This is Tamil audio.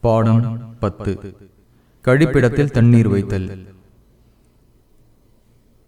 பாடம் பத்து. கழிப்பிடத்தில் தண்ணீர் வைத்தல்.